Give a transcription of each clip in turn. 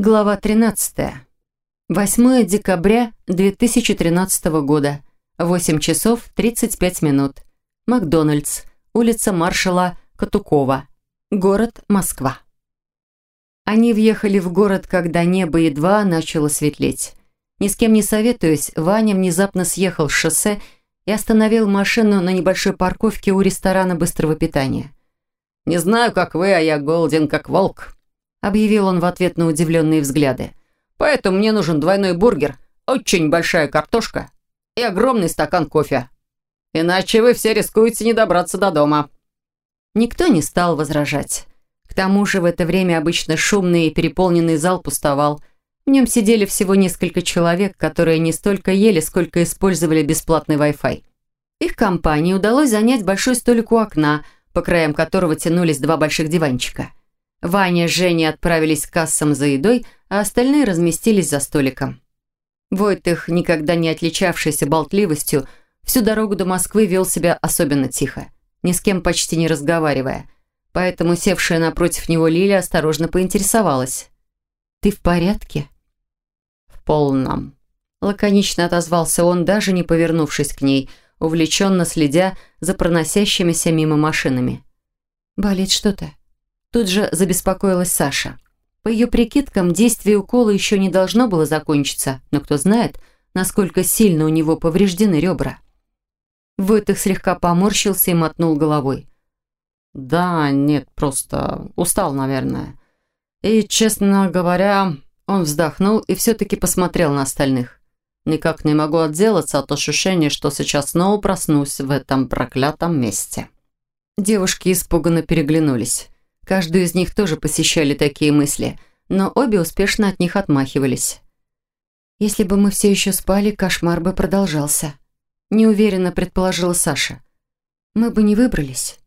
Глава 13. 8 декабря 2013 года. 8 часов 35 минут. Макдональдс. Улица маршала Катукова. Город Москва. Они въехали в город, когда небо едва начало светлеть. Ни с кем не советуясь, Ваня внезапно съехал с шоссе и остановил машину на небольшой парковке у ресторана быстрого питания. «Не знаю, как вы, а я голоден, как волк», объявил он в ответ на удивленные взгляды. «Поэтому мне нужен двойной бургер, очень большая картошка и огромный стакан кофе. Иначе вы все рискуете не добраться до дома». Никто не стал возражать. К тому же в это время обычно шумный и переполненный зал пустовал. В нем сидели всего несколько человек, которые не столько ели, сколько использовали бесплатный Wi-Fi. Их компании удалось занять большой столик у окна, по краям которого тянулись два больших диванчика – Ваня с Женей отправились к кассам за едой, а остальные разместились за столиком. Войтых, никогда не отличавшийся болтливостью, всю дорогу до Москвы вел себя особенно тихо, ни с кем почти не разговаривая. Поэтому севшая напротив него Лиля осторожно поинтересовалась. «Ты в порядке?» «В полном», — лаконично отозвался он, даже не повернувшись к ней, увлеченно следя за проносящимися мимо машинами. «Болит что-то?» Тут же забеспокоилась Саша. По ее прикидкам, действие укола еще не должно было закончиться, но кто знает, насколько сильно у него повреждены ребра. Войтых слегка поморщился и мотнул головой. «Да, нет, просто устал, наверное. И, честно говоря, он вздохнул и все-таки посмотрел на остальных. Никак не могу отделаться от ощущения, что сейчас снова проснусь в этом проклятом месте». Девушки испуганно переглянулись. Каждую из них тоже посещали такие мысли, но обе успешно от них отмахивались. «Если бы мы все еще спали, кошмар бы продолжался», – неуверенно предположила Саша. «Мы бы не выбрались».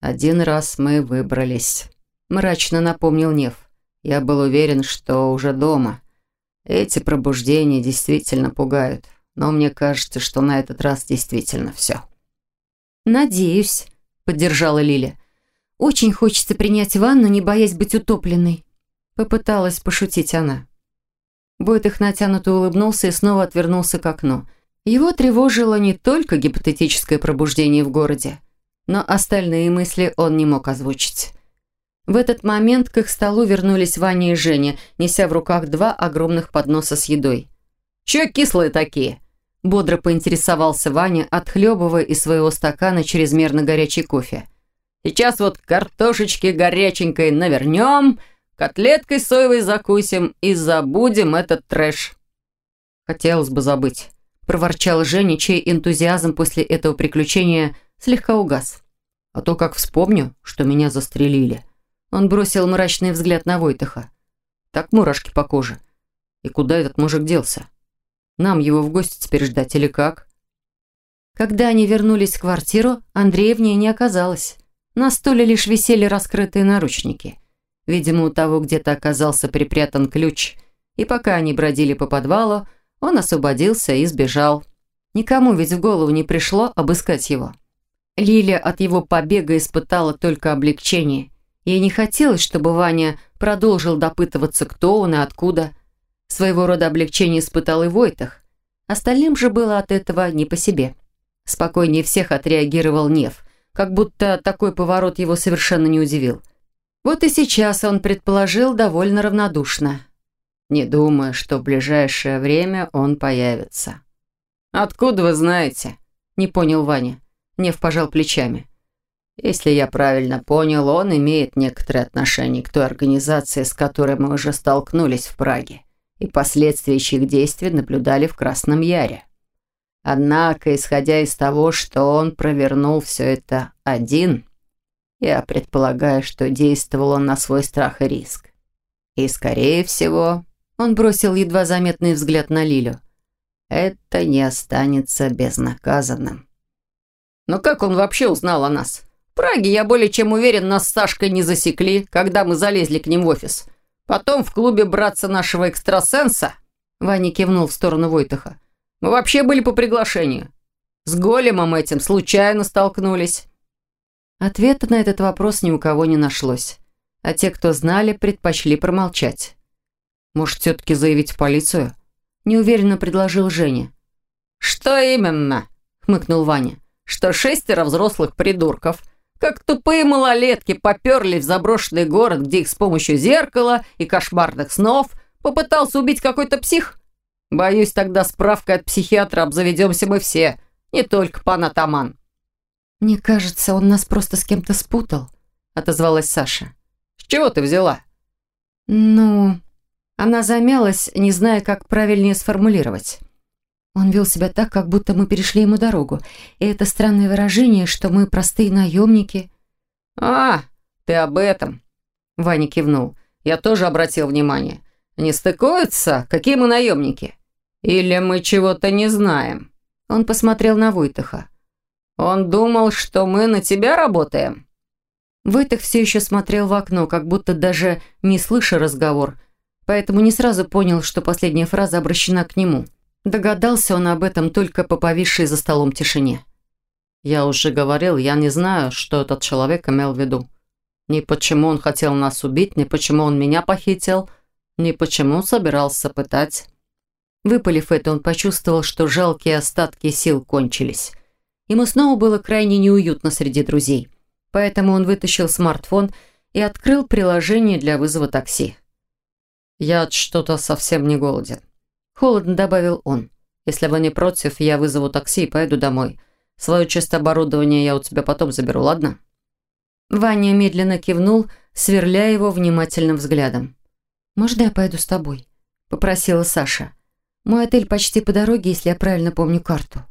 «Один раз мы выбрались», – мрачно напомнил Нев. «Я был уверен, что уже дома. Эти пробуждения действительно пугают, но мне кажется, что на этот раз действительно все». «Надеюсь», – поддержала Лиля. Очень хочется принять ванну, не боясь быть утопленной. Попыталась пошутить она. Бойтых натянуто улыбнулся и снова отвернулся к окну. Его тревожило не только гипотетическое пробуждение в городе, но остальные мысли он не мог озвучить. В этот момент к их столу вернулись Ваня и Женя, неся в руках два огромных подноса с едой. «Чё кислые такие?» Бодро поинтересовался Ваня, отхлебывая из своего стакана чрезмерно горячий кофе. Сейчас вот картошечки горяченькой навернем, котлеткой соевой закусим и забудем этот трэш». «Хотелось бы забыть», – проворчал Женя, чей энтузиазм после этого приключения слегка угас. «А то как вспомню, что меня застрелили». Он бросил мрачный взгляд на Войтаха. «Так мурашки по коже. И куда этот мужик делся? Нам его в гости теперь ждать или как?» Когда они вернулись в квартиру, ней не оказалось. На стуле лишь висели раскрытые наручники. Видимо, у того где-то оказался припрятан ключ, и пока они бродили по подвалу, он освободился и сбежал. Никому ведь в голову не пришло обыскать его. Лиля от его побега испытала только облегчение. Ей не хотелось, чтобы Ваня продолжил допытываться, кто он и откуда. Своего рода облегчение испытал и Войтах. Остальным же было от этого не по себе. Спокойнее всех отреагировал Нев – как будто такой поворот его совершенно не удивил. Вот и сейчас он предположил довольно равнодушно. «Не думаю, что в ближайшее время он появится». «Откуда вы знаете?» – не понял Ваня. Нев пожал плечами. «Если я правильно понял, он имеет некоторое отношение к той организации, с которой мы уже столкнулись в Праге, и последствия чьих действий наблюдали в Красном Яре». Однако, исходя из того, что он провернул все это один, я предполагаю, что действовал он на свой страх и риск. И, скорее всего, он бросил едва заметный взгляд на Лилю. Это не останется безнаказанным. Но как он вообще узнал о нас? В Праге, я более чем уверен, нас с Сашкой не засекли, когда мы залезли к ним в офис. Потом в клубе братца нашего экстрасенса, Ваня кивнул в сторону Войтаха, мы вообще были по приглашению. С големом этим случайно столкнулись». Ответа на этот вопрос ни у кого не нашлось. А те, кто знали, предпочли промолчать. Может, все-таки заявить в полицию? Неуверенно предложил Женя. «Что именно?» – хмыкнул Ваня. «Что шестеро взрослых придурков, как тупые малолетки, поперли в заброшенный город, где их с помощью зеркала и кошмарных снов попытался убить какой-то псих? Боюсь, тогда справкой от психиатра обзаведемся мы все, не только пан Атаман». «Мне кажется, он нас просто с кем-то спутал», – отозвалась Саша. «С чего ты взяла?» «Ну...» Она замялась, не зная, как правильнее сформулировать. Он вел себя так, как будто мы перешли ему дорогу. И это странное выражение, что мы простые наемники. «А, ты об этом!» Ваня кивнул. «Я тоже обратил внимание. Не стыкуются? Какие мы наемники? Или мы чего-то не знаем?» Он посмотрел на Войтаха. «Он думал, что мы на тебя работаем?» Войтах все еще смотрел в окно, как будто даже не слыша разговор, поэтому не сразу понял, что последняя фраза обращена к нему. Догадался он об этом только по повисшей за столом тишине. «Я уже говорил, я не знаю, что этот человек имел в виду. Ни почему он хотел нас убить, ни почему он меня похитил, ни почему собирался пытать». Выпалив это, он почувствовал, что жалкие остатки сил кончились. Ему снова было крайне неуютно среди друзей. Поэтому он вытащил смартфон и открыл приложение для вызова такси. «Я что-то совсем не голоден. Холодно добавил он. «Если вы не против, я вызову такси и поеду домой. Свою часть оборудования я у тебя потом заберу, ладно?» Ваня медленно кивнул, сверляя его внимательным взглядом. «Можно я поеду с тобой?» – попросила Саша. «Мой отель почти по дороге, если я правильно помню карту».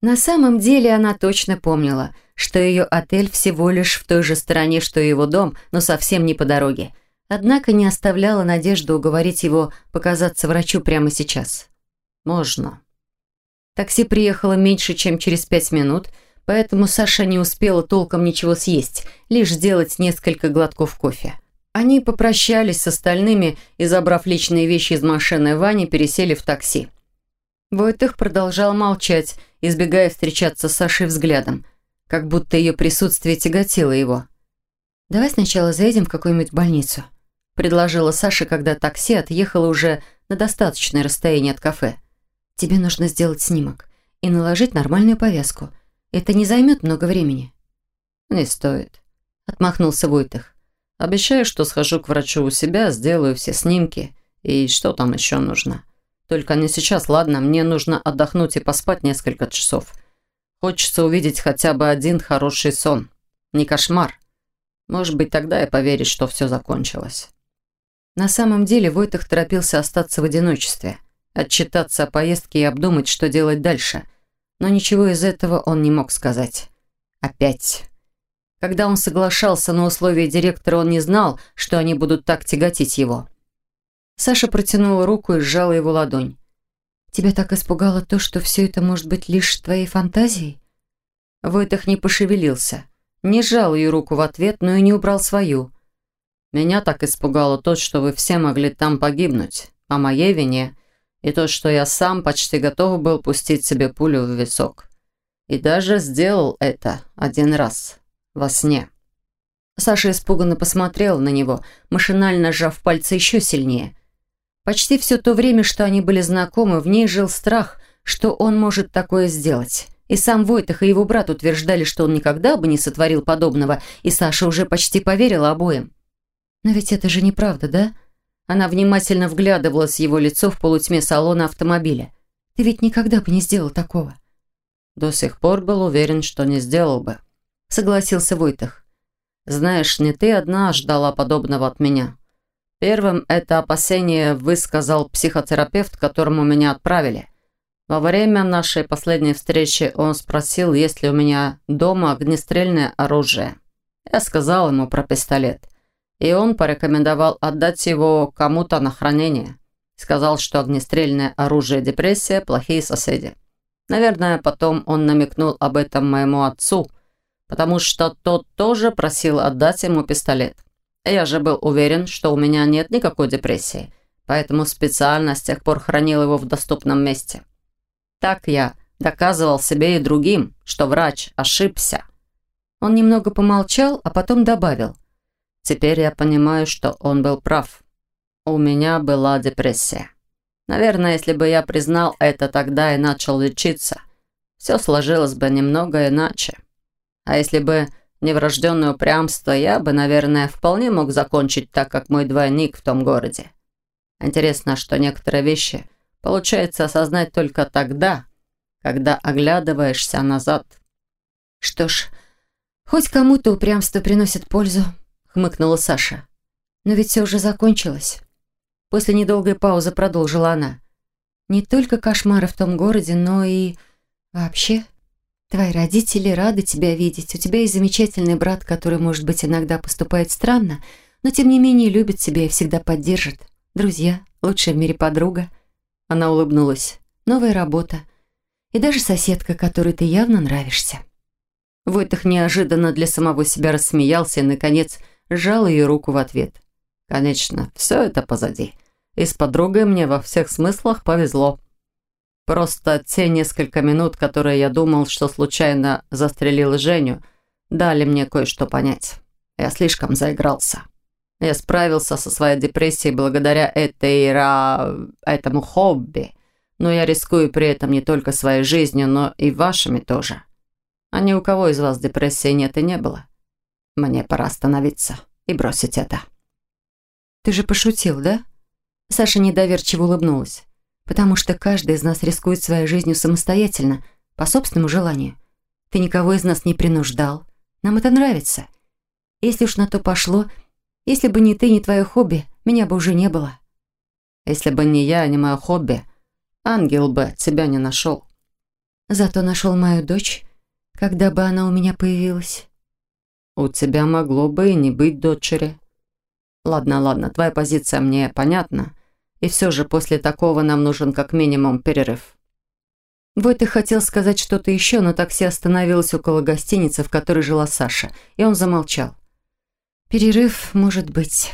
На самом деле она точно помнила, что ее отель всего лишь в той же стороне, что и его дом, но совсем не по дороге – Однако не оставляла надежду уговорить его показаться врачу прямо сейчас. «Можно». Такси приехало меньше, чем через пять минут, поэтому Саша не успела толком ничего съесть, лишь сделать несколько глотков кофе. Они попрощались с остальными и, забрав личные вещи из машины Вани, пересели в такси. Войтых продолжал молчать, избегая встречаться с Сашей взглядом, как будто ее присутствие тяготило его. «Давай сначала заедем в какую-нибудь больницу», предложила Саша, когда такси отъехало уже на достаточное расстояние от кафе. «Тебе нужно сделать снимок и наложить нормальную повязку. Это не займет много времени». «Не стоит», — отмахнулся Войтых. «Обещаю, что схожу к врачу у себя, сделаю все снимки. И что там еще нужно? Только не сейчас, ладно? Мне нужно отдохнуть и поспать несколько часов. Хочется увидеть хотя бы один хороший сон. Не кошмар. Может быть, тогда я поверю, что все закончилось». На самом деле Войтах торопился остаться в одиночестве, отчитаться о поездке и обдумать, что делать дальше. Но ничего из этого он не мог сказать. Опять. Когда он соглашался на условия директора, он не знал, что они будут так тяготить его. Саша протянула руку и сжала его ладонь. «Тебя так испугало то, что все это может быть лишь твоей фантазией?» Войтах не пошевелился. Не сжал ее руку в ответ, но и не убрал свою. Меня так испугало то, что вы все могли там погибнуть, по моей вине, и то, что я сам почти готов был пустить себе пулю в висок. И даже сделал это один раз, во сне. Саша испуганно посмотрел на него, машинально сжав пальцы еще сильнее. Почти все то время, что они были знакомы, в ней жил страх, что он может такое сделать. И сам Войтах и его брат утверждали, что он никогда бы не сотворил подобного, и Саша уже почти поверила обоим. «Но ведь это же неправда, да?» Она внимательно вглядывалась в его лицо в полутьме салона автомобиля. «Ты ведь никогда бы не сделал такого». «До сих пор был уверен, что не сделал бы», — согласился Войтах. «Знаешь, не ты одна ждала подобного от меня. Первым это опасение высказал психотерапевт, которому меня отправили. Во время нашей последней встречи он спросил, есть ли у меня дома огнестрельное оружие. Я сказал ему про пистолет и он порекомендовал отдать его кому-то на хранение. Сказал, что огнестрельное оружие депрессия – плохие соседи. Наверное, потом он намекнул об этом моему отцу, потому что тот тоже просил отдать ему пистолет. Я же был уверен, что у меня нет никакой депрессии, поэтому специально с тех пор хранил его в доступном месте. Так я доказывал себе и другим, что врач ошибся. Он немного помолчал, а потом добавил. Теперь я понимаю, что он был прав. У меня была депрессия. Наверное, если бы я признал это тогда и начал лечиться, все сложилось бы немного иначе. А если бы не врожденное упрямство, я бы, наверное, вполне мог закончить так, как мой двойник в том городе. Интересно, что некоторые вещи получается осознать только тогда, когда оглядываешься назад. Что ж, хоть кому-то упрямство приносит пользу, хмыкнула Саша. Но ведь все уже закончилось. После недолгой паузы продолжила она. Не только кошмары в том городе, но и вообще Твои родители рады тебя видеть. У тебя есть замечательный брат, который, может быть, иногда поступает странно, но тем не менее любит тебя и всегда поддержит. Друзья, лучшая в мире подруга. Она улыбнулась. Новая работа. И даже соседка, которой ты явно нравишься. Войтах неожиданно для самого себя рассмеялся и, наконец, сжал ее руку в ответ. «Конечно, все это позади. И с подругой мне во всех смыслах повезло. Просто те несколько минут, которые я думал, что случайно застрелил Женю, дали мне кое-что понять. Я слишком заигрался. Я справился со своей депрессией благодаря этой ра... этому хобби. Но я рискую при этом не только своей жизнью, но и вашими тоже. А ни у кого из вас депрессии нет и не было. Мне пора остановиться и бросить это. Ты же пошутил, да? Саша недоверчиво улыбнулась потому что каждый из нас рискует своей жизнью самостоятельно, по собственному желанию. Ты никого из нас не принуждал. Нам это нравится. Если уж на то пошло, если бы не ты, не твое хобби, меня бы уже не было. Если бы не я, не мое хобби, ангел бы тебя не нашел. Зато нашел мою дочь, когда бы она у меня появилась. У тебя могло бы и не быть дочери. Ладно, ладно, твоя позиция мне понятна. И все же после такого нам нужен как минимум перерыв. Войт хотел сказать что-то еще, но такси остановилось около гостиницы, в которой жила Саша, и он замолчал. «Перерыв может быть».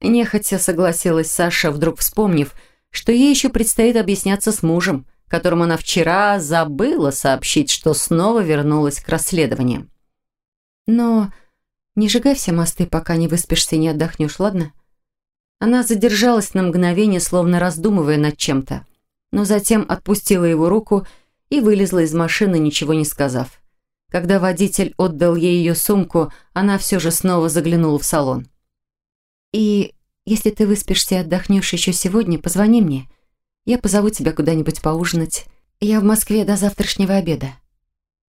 Нехотя согласилась Саша, вдруг вспомнив, что ей еще предстоит объясняться с мужем, которому она вчера забыла сообщить, что снова вернулась к расследованиям. «Но не сжигай все мосты, пока не выспишься и не отдохнешь, ладно?» Она задержалась на мгновение, словно раздумывая над чем-то, но затем отпустила его руку и вылезла из машины, ничего не сказав. Когда водитель отдал ей ее сумку, она все же снова заглянула в салон. «И если ты выспишься и отдохнешь еще сегодня, позвони мне. Я позову тебя куда-нибудь поужинать. Я в Москве до завтрашнего обеда».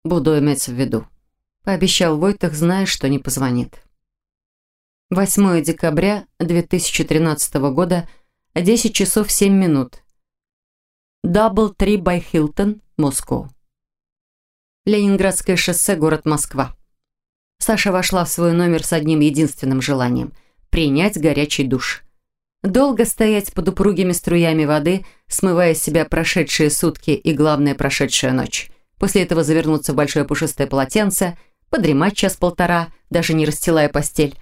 «Буду иметь в виду», — пообещал Войтах, зная, что не позвонит. 8 декабря 2013 года, 10 часов 7 минут. DoubleTree by Hilton, Москва. Ленинградское шоссе, город Москва. Саша вошла в свой номер с одним единственным желанием – принять горячий душ. Долго стоять под упругими струями воды, смывая с себя прошедшие сутки и, главное, прошедшую ночь. После этого завернуться в большое пушистое полотенце, подремать час-полтора, даже не расстилая постель,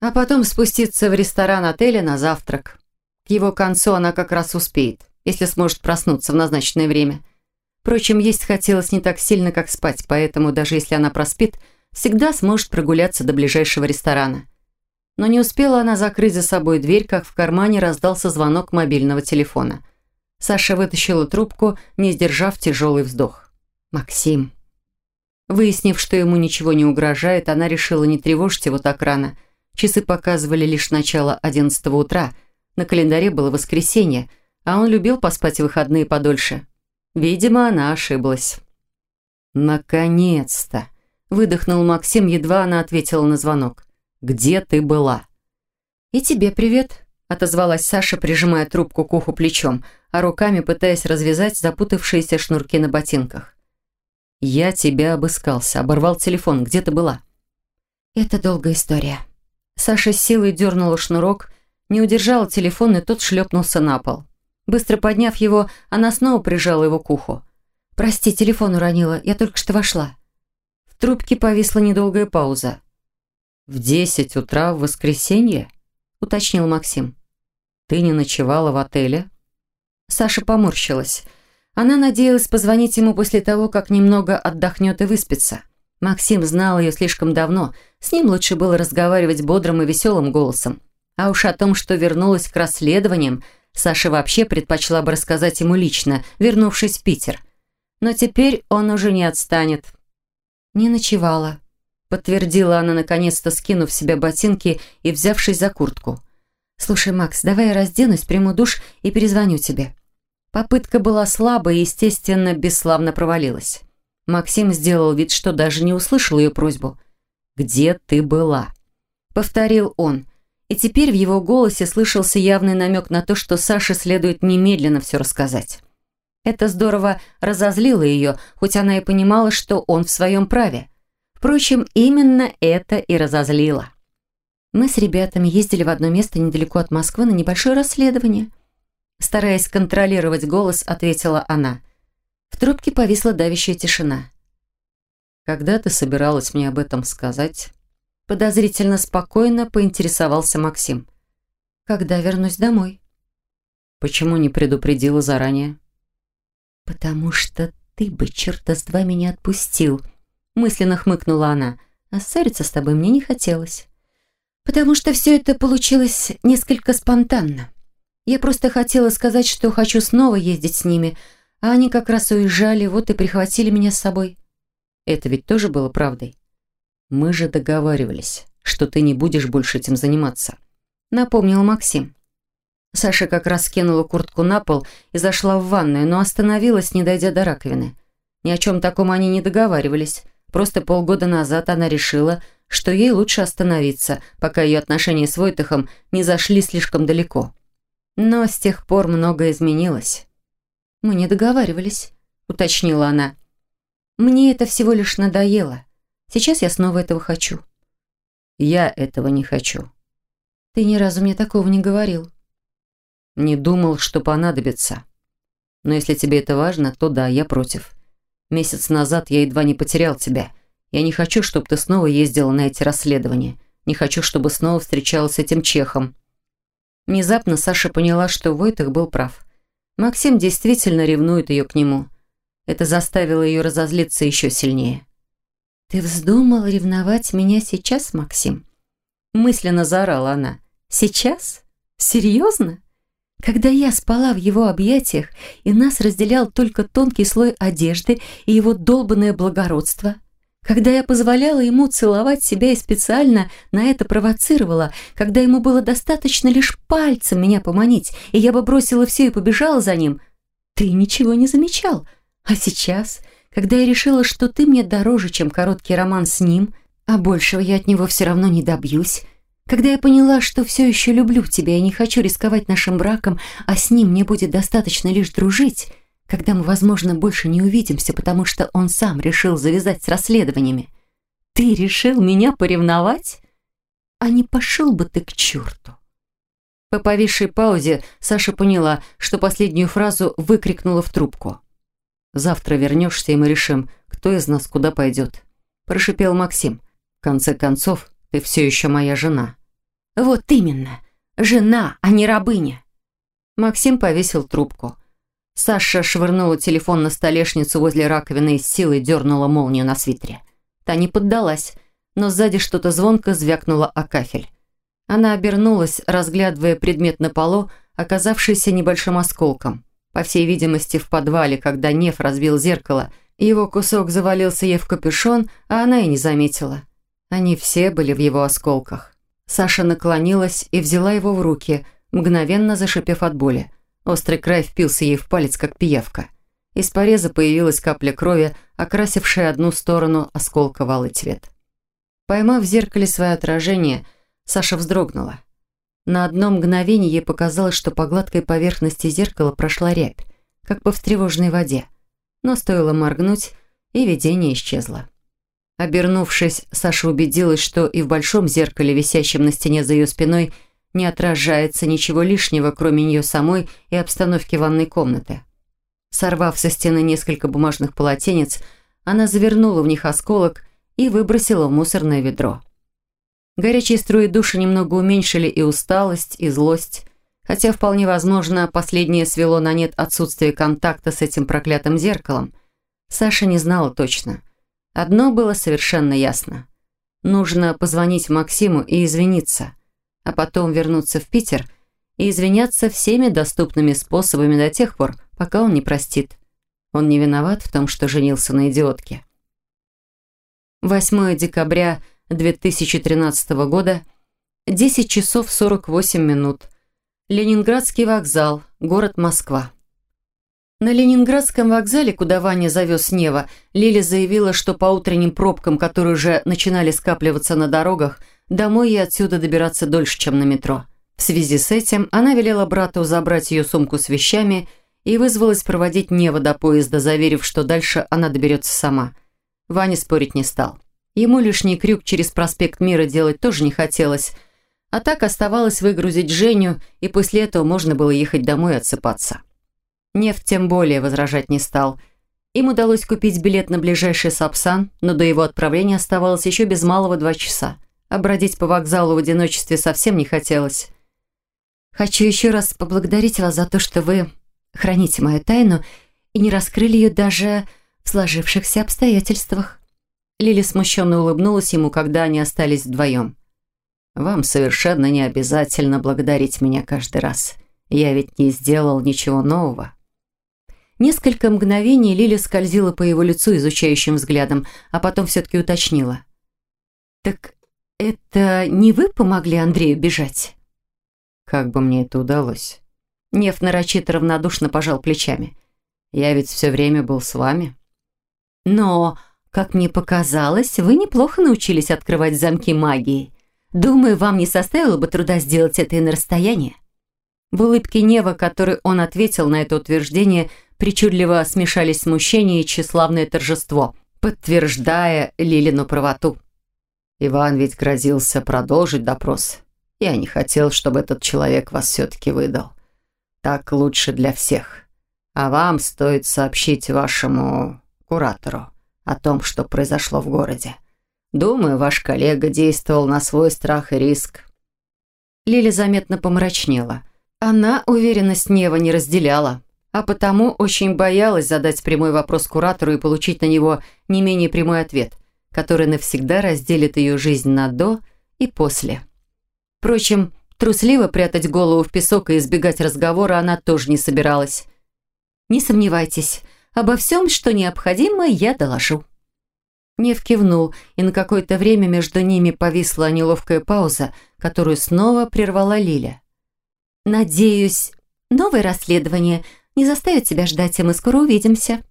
а потом спуститься в ресторан отеля на завтрак. К его концу она как раз успеет, если сможет проснуться в назначенное время. Впрочем, есть хотелось не так сильно, как спать, поэтому даже если она проспит, всегда сможет прогуляться до ближайшего ресторана. Но не успела она закрыть за собой дверь, как в кармане раздался звонок мобильного телефона. Саша вытащила трубку, не сдержав тяжелый вздох. «Максим». Выяснив, что ему ничего не угрожает, она решила не тревожить его так рано – Часы показывали лишь начало одиннадцатого утра. На календаре было воскресенье, а он любил поспать в выходные подольше. Видимо, она ошиблась. «Наконец-то!» – выдохнул Максим, едва она ответила на звонок. «Где ты была?» «И тебе привет», – отозвалась Саша, прижимая трубку к уху плечом, а руками пытаясь развязать запутавшиеся шнурки на ботинках. «Я тебя обыскался, оборвал телефон. Где ты была?» «Это долгая история», Саша с силой дернула шнурок, не удержала телефон, и тот шлепнулся на пол. Быстро подняв его, она снова прижала его к уху. «Прости, телефон уронила, я только что вошла». В трубке повисла недолгая пауза. «В десять утра в воскресенье?» – уточнил Максим. «Ты не ночевала в отеле?» Саша поморщилась. Она надеялась позвонить ему после того, как немного отдохнет и выспится. Максим знал ее слишком давно, с ним лучше было разговаривать бодрым и веселым голосом. А уж о том, что вернулась к расследованиям, Саша вообще предпочла бы рассказать ему лично, вернувшись в Питер. Но теперь он уже не отстанет. «Не ночевала», — подтвердила она, наконец-то скинув себе ботинки и взявшись за куртку. «Слушай, Макс, давай я разденусь, приму душ и перезвоню тебе». Попытка была слабой и, естественно, бесславно провалилась. Максим сделал вид, что даже не услышал ее просьбу. «Где ты была?» Повторил он. И теперь в его голосе слышался явный намек на то, что Саше следует немедленно все рассказать. Это здорово разозлило ее, хоть она и понимала, что он в своем праве. Впрочем, именно это и разозлило. Мы с ребятами ездили в одно место недалеко от Москвы на небольшое расследование. Стараясь контролировать голос, ответила она. В трубке повисла давящая тишина. «Когда ты собиралась мне об этом сказать?» Подозрительно спокойно поинтересовался Максим. «Когда вернусь домой?» «Почему не предупредила заранее?» «Потому что ты бы, черта с два, меня отпустил», мысленно хмыкнула она. «А ссориться с тобой мне не хотелось». «Потому что все это получилось несколько спонтанно. Я просто хотела сказать, что хочу снова ездить с ними, а они как раз уезжали, вот и прихватили меня с собой». Это ведь тоже было правдой. Мы же договаривались, что ты не будешь больше этим заниматься. Напомнил Максим. Саша как раз скинула куртку на пол и зашла в ванную, но остановилась, не дойдя до раковины. Ни о чем таком они не договаривались. Просто полгода назад она решила, что ей лучше остановиться, пока ее отношения с Войтахом не зашли слишком далеко. Но с тех пор многое изменилось. «Мы не договаривались», — уточнила она. «Мне это всего лишь надоело. Сейчас я снова этого хочу». «Я этого не хочу». «Ты ни разу мне такого не говорил». «Не думал, что понадобится. Но если тебе это важно, то да, я против. Месяц назад я едва не потерял тебя. Я не хочу, чтобы ты снова ездила на эти расследования. Не хочу, чтобы снова встречалась с этим чехом». Внезапно Саша поняла, что Войтах был прав. Максим действительно ревнует ее к нему. Это заставило ее разозлиться еще сильнее. «Ты вздумал ревновать меня сейчас, Максим?» Мысленно заорала она. «Сейчас? Серьезно? Когда я спала в его объятиях, и нас разделял только тонкий слой одежды и его долбанное благородство?» Когда я позволяла ему целовать себя и специально на это провоцировала, когда ему было достаточно лишь пальцем меня поманить, и я бы бросила все и побежала за ним, ты ничего не замечал. А сейчас, когда я решила, что ты мне дороже, чем короткий роман с ним, а большего я от него все равно не добьюсь, когда я поняла, что все еще люблю тебя и не хочу рисковать нашим браком, а с ним мне будет достаточно лишь дружить, когда мы, возможно, больше не увидимся, потому что он сам решил завязать с расследованиями. Ты решил меня поревновать? А не пошел бы ты к черту. По повисшей паузе Саша поняла, что последнюю фразу выкрикнула в трубку. «Завтра вернешься, и мы решим, кто из нас куда пойдет», – прошипел Максим. «В конце концов, ты все еще моя жена». «Вот именно. Жена, а не рабыня». Максим повесил трубку. Саша швырнула телефон на столешницу возле раковины и с силой дернула молнию на свитере. Та не поддалась, но сзади что-то звонко звякнуло о кафель. Она обернулась, разглядывая предмет на полу, оказавшийся небольшим осколком. По всей видимости, в подвале, когда Неф разбил зеркало, его кусок завалился ей в капюшон, а она и не заметила. Они все были в его осколках. Саша наклонилась и взяла его в руки, мгновенно зашипев от боли. Острый край впился ей в палец, как пиявка. Из пореза появилась капля крови, окрасившая одну сторону осколка в алый цвет. Поймав в зеркале свое отражение, Саша вздрогнула. На одно мгновение ей показалось, что по гладкой поверхности зеркала прошла рябь, как по встревоженной воде. Но стоило моргнуть, и видение исчезло. Обернувшись, Саша убедилась, что и в большом зеркале, висящем на стене за ее спиной, не отражается ничего лишнего, кроме нее самой и обстановки ванной комнаты. Сорвав со стены несколько бумажных полотенец, она завернула в них осколок и выбросила в мусорное ведро. Горячие струи душа немного уменьшили и усталость, и злость, хотя вполне возможно, последнее свело на нет отсутствие контакта с этим проклятым зеркалом. Саша не знала точно. Одно было совершенно ясно. Нужно позвонить Максиму и извиниться – а потом вернуться в Питер и извиняться всеми доступными способами до тех пор, пока он не простит. Он не виноват в том, что женился на идиотке. 8 декабря 2013 года, 10 часов 48 минут. Ленинградский вокзал, город Москва. На Ленинградском вокзале, куда Ваня завез Нева, Лили заявила, что по утренним пробкам, которые уже начинали скапливаться на дорогах, домой ей отсюда добираться дольше, чем на метро. В связи с этим она велела брату забрать ее сумку с вещами и вызвалась проводить Нева до поезда, заверив, что дальше она доберется сама. Ваня спорить не стал. Ему лишний крюк через проспект Мира делать тоже не хотелось – а так оставалось выгрузить Женю, и после этого можно было ехать домой и отсыпаться. Нефть тем более возражать не стал. Им удалось купить билет на ближайший Сапсан, но до его отправления оставалось еще без малого два часа. А бродить по вокзалу в одиночестве совсем не хотелось. «Хочу еще раз поблагодарить вас за то, что вы храните мою тайну и не раскрыли ее даже в сложившихся обстоятельствах». Лили смущенно улыбнулась ему, когда они остались вдвоем. Вам совершенно не обязательно благодарить меня каждый раз. Я ведь не сделал ничего нового». Несколько мгновений Лиля скользила по его лицу изучающим взглядом, а потом все-таки уточнила. «Так это не вы помогли Андрею бежать?» «Как бы мне это удалось?» Нев нарочито равнодушно пожал плечами. «Я ведь все время был с вами». «Но, как мне показалось, вы неплохо научились открывать замки магии. Думаю, вам не составило бы труда сделать это и на расстоянии». В улыбке Нева, которой он ответил на это утверждение, причудливо смешались смущение и тщеславное торжество, подтверждая Лилину правоту. Иван ведь грозился продолжить допрос. Я не хотел, чтобы этот человек вас все-таки выдал. Так лучше для всех. А вам стоит сообщить вашему куратору о том, что произошло в городе. Думаю, ваш коллега действовал на свой страх и риск». Лили заметно помрачнела. Она уверенность Нева не разделяла, а потому очень боялась задать прямой вопрос куратору и получить на него не менее прямой ответ, который навсегда разделит ее жизнь на «до» и «после». Впрочем, трусливо прятать голову в песок и избегать разговора она тоже не собиралась. «Не сомневайтесь, обо всем, что необходимо, я доложу». Нев кивнул, и на какое-то время между ними повисла неловкая пауза, которую снова прервала Лиля. «Надеюсь, новое расследование не заставит тебя ждать, и мы скоро увидимся».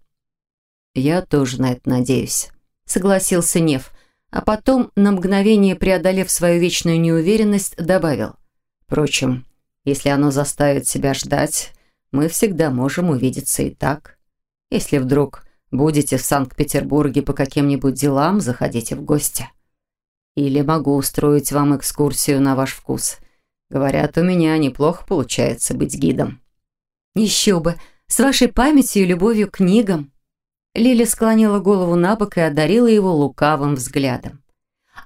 «Я тоже на это надеюсь», — согласился Нев, а потом, на мгновение преодолев свою вечную неуверенность, добавил. «Впрочем, если оно заставит себя ждать, мы всегда можем увидеться и так. Если вдруг Будете в Санкт-Петербурге по каким-нибудь делам, заходите в гости. Или могу устроить вам экскурсию на ваш вкус. Говорят, у меня неплохо получается быть гидом». «Еще бы! С вашей памятью и любовью к книгам!» Лиля склонила голову на бок и одарила его лукавым взглядом.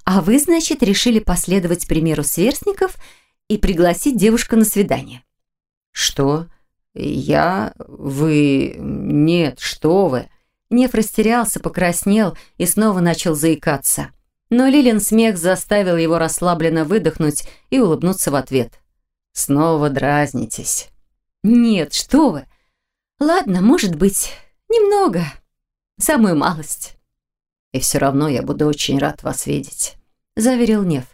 «А вы, значит, решили последовать примеру сверстников и пригласить девушку на свидание?» «Что? Я? Вы? Нет, что вы!» Нев растерялся, покраснел и снова начал заикаться. Но Лилин смех заставил его расслабленно выдохнуть и улыбнуться в ответ. «Снова дразнитесь». «Нет, что вы! Ладно, может быть, немного. Самую малость». «И все равно я буду очень рад вас видеть», — заверил Нев.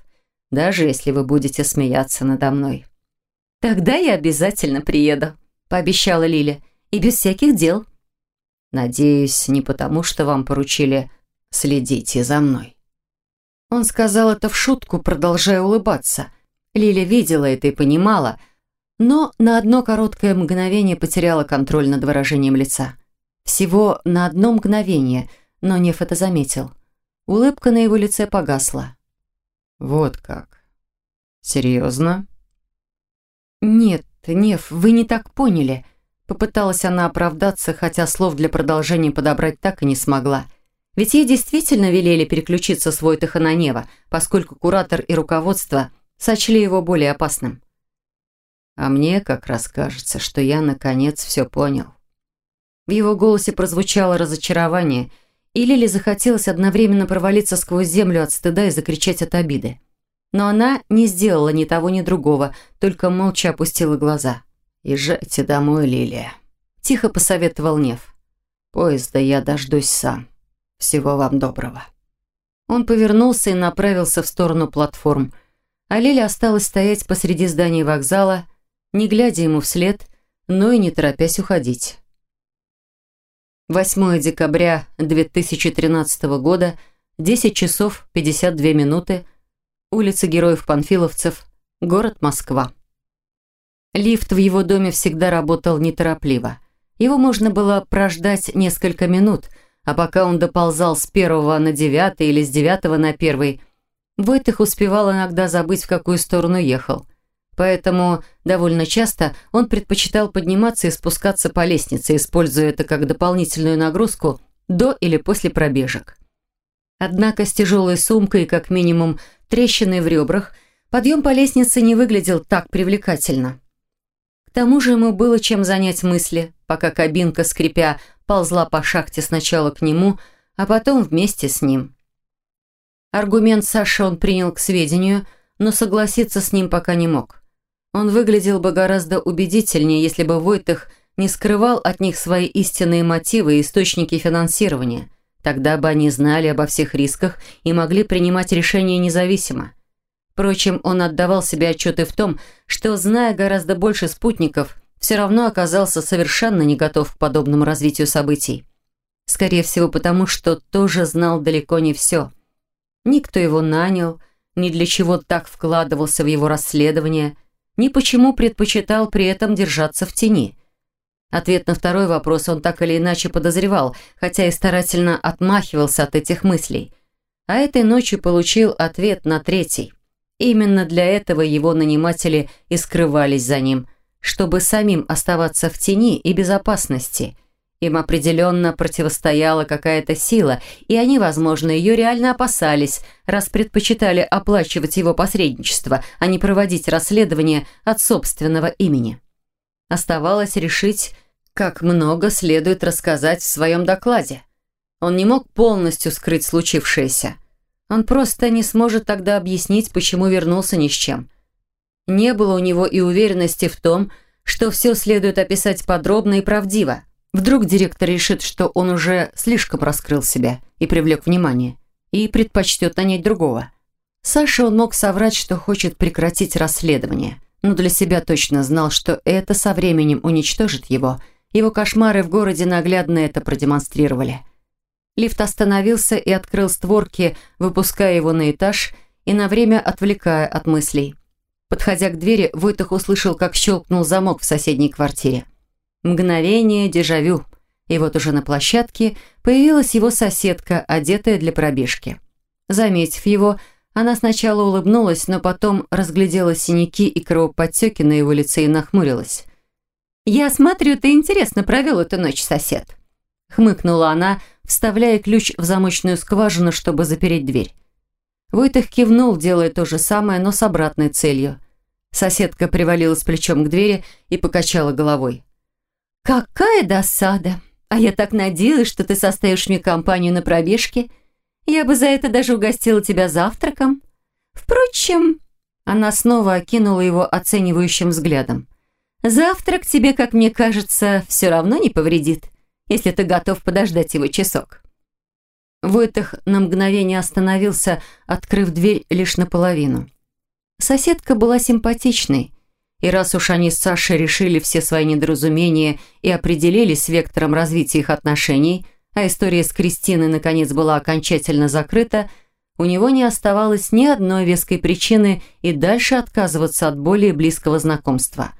«Даже если вы будете смеяться надо мной». «Тогда я обязательно приеду», — пообещала Лиля. «И без всяких дел». Надеюсь, не потому, что вам поручили следить за мной». Он сказал это в шутку, продолжая улыбаться. Лиля видела это и понимала, но на одно короткое мгновение потеряла контроль над выражением лица. Всего на одно мгновение, но Неф это заметил. Улыбка на его лице погасла. «Вот как? Серьезно?» «Нет, Неф, вы не так поняли», Попыталась она оправдаться, хотя слов для продолжения подобрать так и не смогла. Ведь ей действительно велели переключиться с Войтаха на Нева, поскольку куратор и руководство сочли его более опасным. А мне как раз кажется, что я наконец все понял. В его голосе прозвучало разочарование, и Лиле захотелось одновременно провалиться сквозь землю от стыда и закричать от обиды. Но она не сделала ни того, ни другого, только молча опустила глаза. «Езжайте домой, Лилия», – тихо посоветовал Нев. «Поезда я дождусь сам. Всего вам доброго». Он повернулся и направился в сторону платформ, а Лиля осталась стоять посреди здания вокзала, не глядя ему вслед, но и не торопясь уходить. 8 декабря 2013 года, 10 часов 52 минуты, улица Героев-Панфиловцев, город Москва. Лифт в его доме всегда работал неторопливо. Его можно было прождать несколько минут, а пока он доползал с первого на девятый или с девятого на первый, Войтых успевал иногда забыть, в какую сторону ехал – Поэтому довольно часто он предпочитал подниматься и спускаться по лестнице, используя это как дополнительную нагрузку до или после пробежек. Однако с тяжелой сумкой и как минимум трещиной в ребрах подъем по лестнице не выглядел так привлекательно. К тому же ему было чем занять мысли, пока кабинка, скрипя, ползла по шахте сначала к нему, а потом вместе с ним. Аргумент Саши он принял к сведению, но согласиться с ним пока не мог. Он выглядел бы гораздо убедительнее, если бы Войтых не скрывал от них свои истинные мотивы и источники финансирования. Тогда бы они знали обо всех рисках и могли принимать решения независимо. Впрочем, он отдавал себе отчеты в том, что, зная гораздо больше спутников, все равно оказался совершенно не готов к подобному развитию событий. Скорее всего, потому что тоже знал далеко не все. Никто его нанял, ни для чего так вкладывался в его расследование – ни почему предпочитал при этом держаться в тени. Ответ на второй вопрос он так или иначе подозревал, хотя и старательно отмахивался от этих мыслей. А этой ночью получил ответ на третий. Именно для этого его наниматели и скрывались за ним, чтобы самим оставаться в тени и безопасности – им определенно противостояла какая-то сила, и они, возможно, ее реально опасались, раз предпочитали оплачивать его посредничество, а не проводить расследование от собственного имени. Оставалось решить, как много следует рассказать в своем докладе. Он не мог полностью скрыть случившееся. Он просто не сможет тогда объяснить, почему вернулся ни с чем. Не было у него и уверенности в том, что все следует описать подробно и правдиво. Вдруг директор решит, что он уже слишком раскрыл себя и привлек внимание, и предпочтет нанять другого. Саша он мог соврать, что хочет прекратить расследование, но для себя точно знал, что это со временем уничтожит его. Его кошмары в городе наглядно это продемонстрировали. Лифт остановился и открыл створки, выпуская его на этаж и на время отвлекая от мыслей. Подходя к двери, Войтах услышал, как щелкнул замок в соседней квартире. Мгновение дежавю. И вот уже на площадке появилась его соседка, одетая для пробежки. Заметив его, она сначала улыбнулась, но потом разглядела синяки и кровоподтеки на его лице и нахмурилась. «Я смотрю, ты интересно провел эту ночь, сосед», — хмыкнула она, вставляя ключ в замочную скважину, чтобы запереть дверь. Войтых кивнул, делая то же самое, но с обратной целью. Соседка привалилась плечом к двери и покачала головой. «Какая досада! А я так надеялась, что ты составишь мне компанию на пробежке. Я бы за это даже угостила тебя завтраком. Впрочем...» Она снова окинула его оценивающим взглядом. «Завтрак тебе, как мне кажется, все равно не повредит, если ты готов подождать его часок». Войтах на мгновение остановился, открыв дверь лишь наполовину. Соседка была симпатичной, и раз уж они с Сашей решили все свои недоразумения и определились с вектором развития их отношений, а история с Кристиной наконец была окончательно закрыта, у него не оставалось ни одной веской причины и дальше отказываться от более близкого знакомства.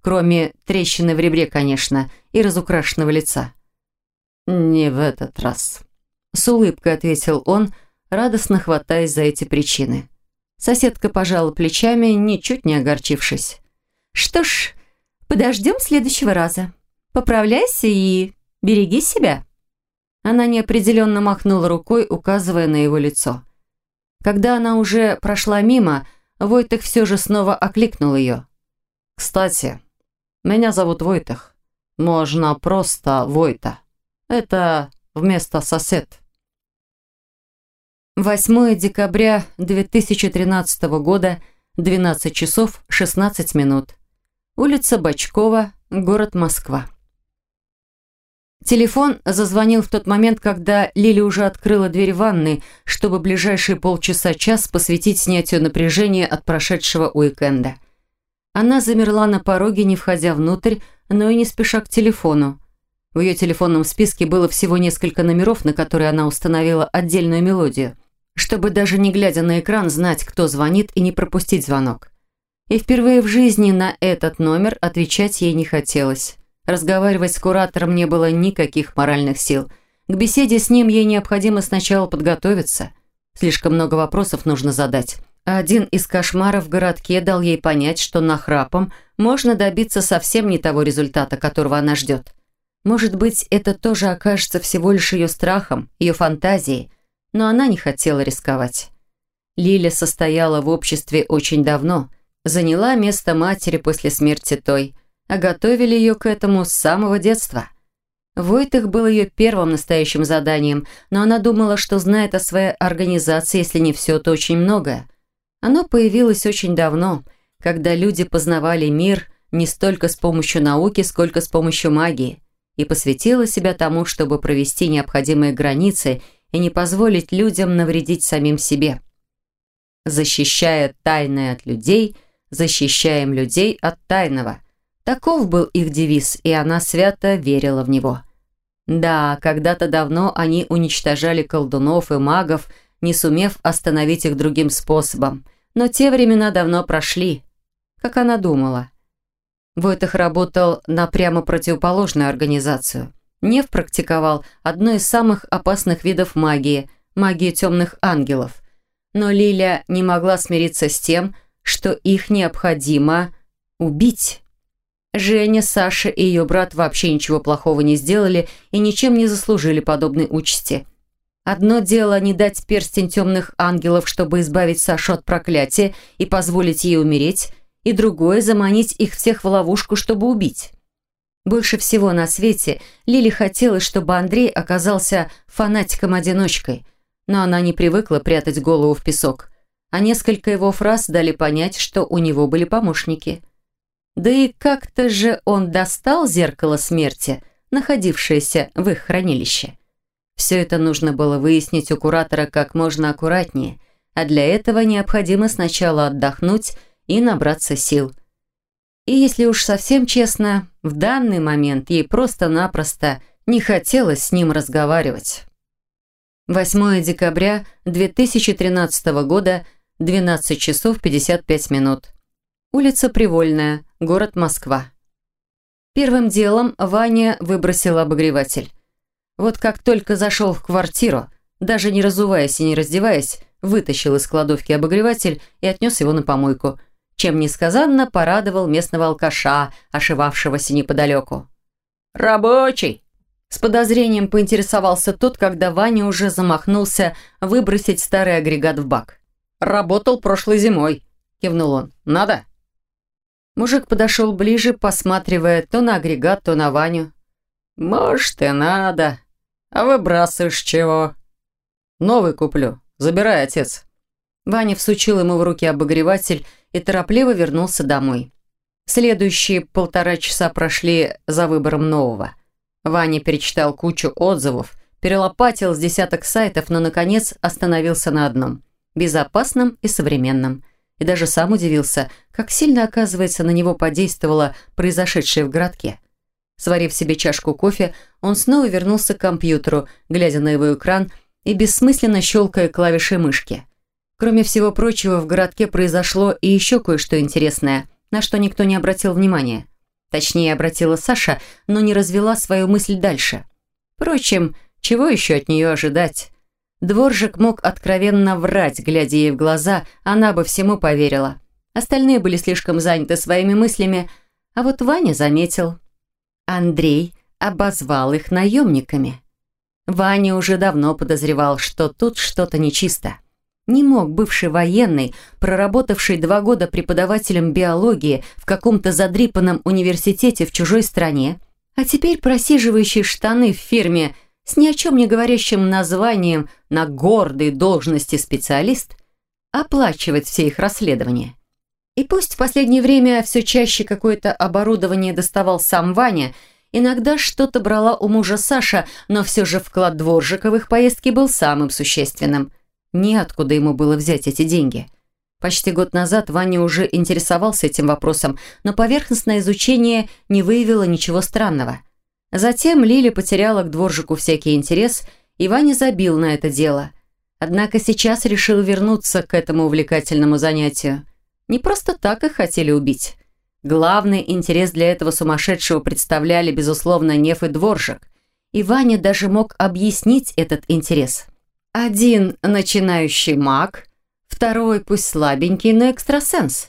Кроме трещины в ребре, конечно, и разукрашенного лица. «Не в этот раз», — с улыбкой ответил он, радостно хватаясь за эти причины. Соседка пожала плечами, ничуть не огорчившись. Что ж, подождем следующего раза. Поправляйся и береги себя. Она неопределенно махнула рукой, указывая на его лицо. Когда она уже прошла мимо, Войтых все же снова окликнул ее. «Кстати, меня зовут Войтых. Можно просто Войта. Это вместо сосед». 8 декабря 2013 года, 12 часов 16 минут. Улица Бочкова, город Москва. Телефон зазвонил в тот момент, когда Лили уже открыла дверь ванны, чтобы ближайшие полчаса-час посвятить снятию напряжения от прошедшего уикенда. Она замерла на пороге, не входя внутрь, но и не спеша к телефону. В ее телефонном списке было всего несколько номеров, на которые она установила отдельную мелодию – чтобы даже не глядя на экран знать, кто звонит и не пропустить звонок. И впервые в жизни на этот номер отвечать ей не хотелось. Разговаривать с куратором не было никаких моральных сил. К беседе с ним ей необходимо сначала подготовиться. Слишком много вопросов нужно задать. Один из кошмаров в городке дал ей понять, что нахрапом можно добиться совсем не того результата, которого она ждет. Может быть, это тоже окажется всего лишь ее страхом, ее фантазией, но она не хотела рисковать. Лиля состояла в обществе очень давно, заняла место матери после смерти той, а готовили ее к этому с самого детства. Войтых был ее первым настоящим заданием, но она думала, что знает о своей организации, если не все, то очень многое. Оно появилось очень давно, когда люди познавали мир не столько с помощью науки, сколько с помощью магии, и посвятила себя тому, чтобы провести необходимые границы и не позволить людям навредить самим себе. Защищая тайное от людей, защищаем людей от тайного. Таков был их девиз, и она свято верила в него. Да, когда-то давно они уничтожали колдунов и магов, не сумев остановить их другим способом. Но те времена давно прошли, как она думала. Войтах работал на прямо противоположную организацию – Нев практиковал одно из самых опасных видов магии – магию темных ангелов. Но Лиля не могла смириться с тем, что их необходимо убить. Женя, Саша и ее брат вообще ничего плохого не сделали и ничем не заслужили подобной участи. Одно дело не дать перстень темных ангелов, чтобы избавить Сашу от проклятия и позволить ей умереть, и другое – заманить их всех в ловушку, чтобы убить. Больше всего на свете Лили хотелось, чтобы Андрей оказался фанатиком-одиночкой, но она не привыкла прятать голову в песок, а несколько его фраз дали понять, что у него были помощники. Да и как-то же он достал зеркало смерти, находившееся в их хранилище. Все это нужно было выяснить у куратора как можно аккуратнее, а для этого необходимо сначала отдохнуть и набраться сил – и если уж совсем честно, в данный момент ей просто-напросто не хотелось с ним разговаривать. 8 декабря 2013 года, 12 часов 55 минут. Улица Привольная, город Москва. Первым делом Ваня выбросил обогреватель. Вот как только зашел в квартиру, даже не разуваясь и не раздеваясь, вытащил из кладовки обогреватель и отнес его на помойку – чем несказанно порадовал местного алкаша, ошивавшегося неподалеку. «Рабочий!» С подозрением поинтересовался тот, когда Ваня уже замахнулся выбросить старый агрегат в бак. «Работал прошлой зимой», – кивнул он. «Надо?» Мужик подошел ближе, посматривая то на агрегат, то на Ваню. «Может, и надо. А выбрасываешь чего?» «Новый куплю. Забирай, отец». Ваня всучил ему в руки обогреватель и торопливо вернулся домой. Следующие полтора часа прошли за выбором нового. Ваня перечитал кучу отзывов, перелопатил с десяток сайтов, но, наконец, остановился на одном – безопасном и современном. И даже сам удивился, как сильно, оказывается, на него подействовало произошедшее в городке. Сварив себе чашку кофе, он снова вернулся к компьютеру, глядя на его экран и бессмысленно щелкая клавишей мышки – Кроме всего прочего, в городке произошло и еще кое-что интересное, на что никто не обратил внимания. Точнее, обратила Саша, но не развела свою мысль дальше. Впрочем, чего еще от нее ожидать? Дворжик мог откровенно врать, глядя ей в глаза, она бы всему поверила. Остальные были слишком заняты своими мыслями, а вот Ваня заметил. Андрей обозвал их наемниками. Ваня уже давно подозревал, что тут что-то нечисто. Не мог бывший военный, проработавший два года преподавателем биологии в каком-то задрипанном университете в чужой стране, а теперь просиживающий штаны в фирме с ни о чем не говорящим названием на гордой должности специалист оплачивать все их расследования. И пусть в последнее время все чаще какое-то оборудование доставал сам Ваня, иногда что-то брала у мужа Саша, но все же вклад дворжика в их поездки был самым существенным. Неоткуда ему было взять эти деньги. Почти год назад Ваня уже интересовался этим вопросом, но поверхностное изучение не выявило ничего странного – Затем Лили потеряла к дворжику всякий интерес, и Ваня забил на это дело. Однако сейчас решил вернуться к этому увлекательному занятию. Не просто так их хотели убить. Главный интерес для этого сумасшедшего представляли, безусловно, Неф и Дворжик. И Ваня даже мог объяснить этот интерес. Один начинающий маг, второй пусть слабенький, но экстрасенс.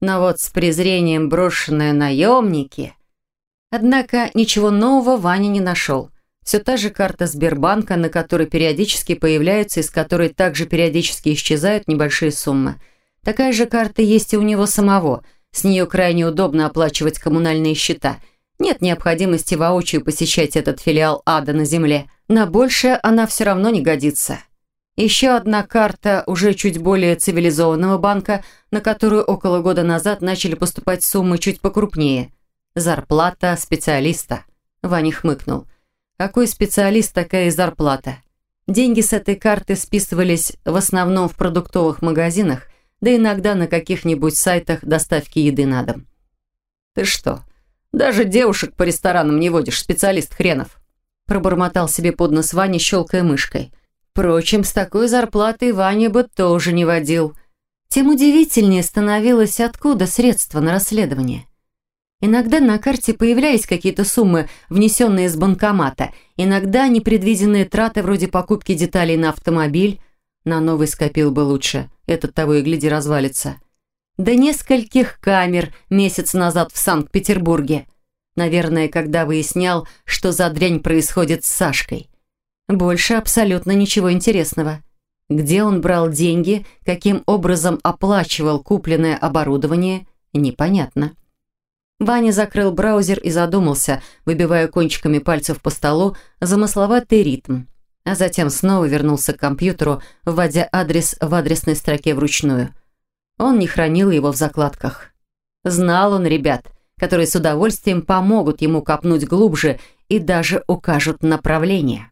Но вот с презрением брошенные наемники – Однако ничего нового Ваня не нашел. Все та же карта Сбербанка, на которой периодически появляются и с которой также периодически исчезают небольшие суммы. Такая же карта есть и у него самого. С нее крайне удобно оплачивать коммунальные счета. Нет необходимости воочию посещать этот филиал ада на земле. На большее она все равно не годится. Еще одна карта уже чуть более цивилизованного банка, на которую около года назад начали поступать суммы чуть покрупнее – Зарплата специалиста. Ваня хмыкнул. Какой специалист, такая и зарплата. Деньги с этой карты списывались в основном в продуктовых магазинах, да иногда на каких-нибудь сайтах доставки еды на дом. «Ты что, даже девушек по ресторанам не водишь, специалист хренов?» Пробормотал себе под нос Ваня, щелкая мышкой. Впрочем, с такой зарплатой Ваня бы тоже не водил. Тем удивительнее становилось, откуда средства на расследование. Иногда на карте появлялись какие-то суммы, внесенные из банкомата, иногда непредвиденные траты вроде покупки деталей на автомобиль. На новый скопил бы лучше, этот того и гляди развалится. До нескольких камер месяц назад в Санкт-Петербурге. Наверное, когда выяснял, что за дрянь происходит с Сашкой. Больше абсолютно ничего интересного. Где он брал деньги, каким образом оплачивал купленное оборудование, непонятно. Ваня закрыл браузер и задумался, выбивая кончиками пальцев по столу замысловатый ритм. А затем снова вернулся к компьютеру, вводя адрес в адресной строке вручную. Он не хранил его в закладках. Знал он ребят, которые с удовольствием помогут ему копнуть глубже и даже укажут направление.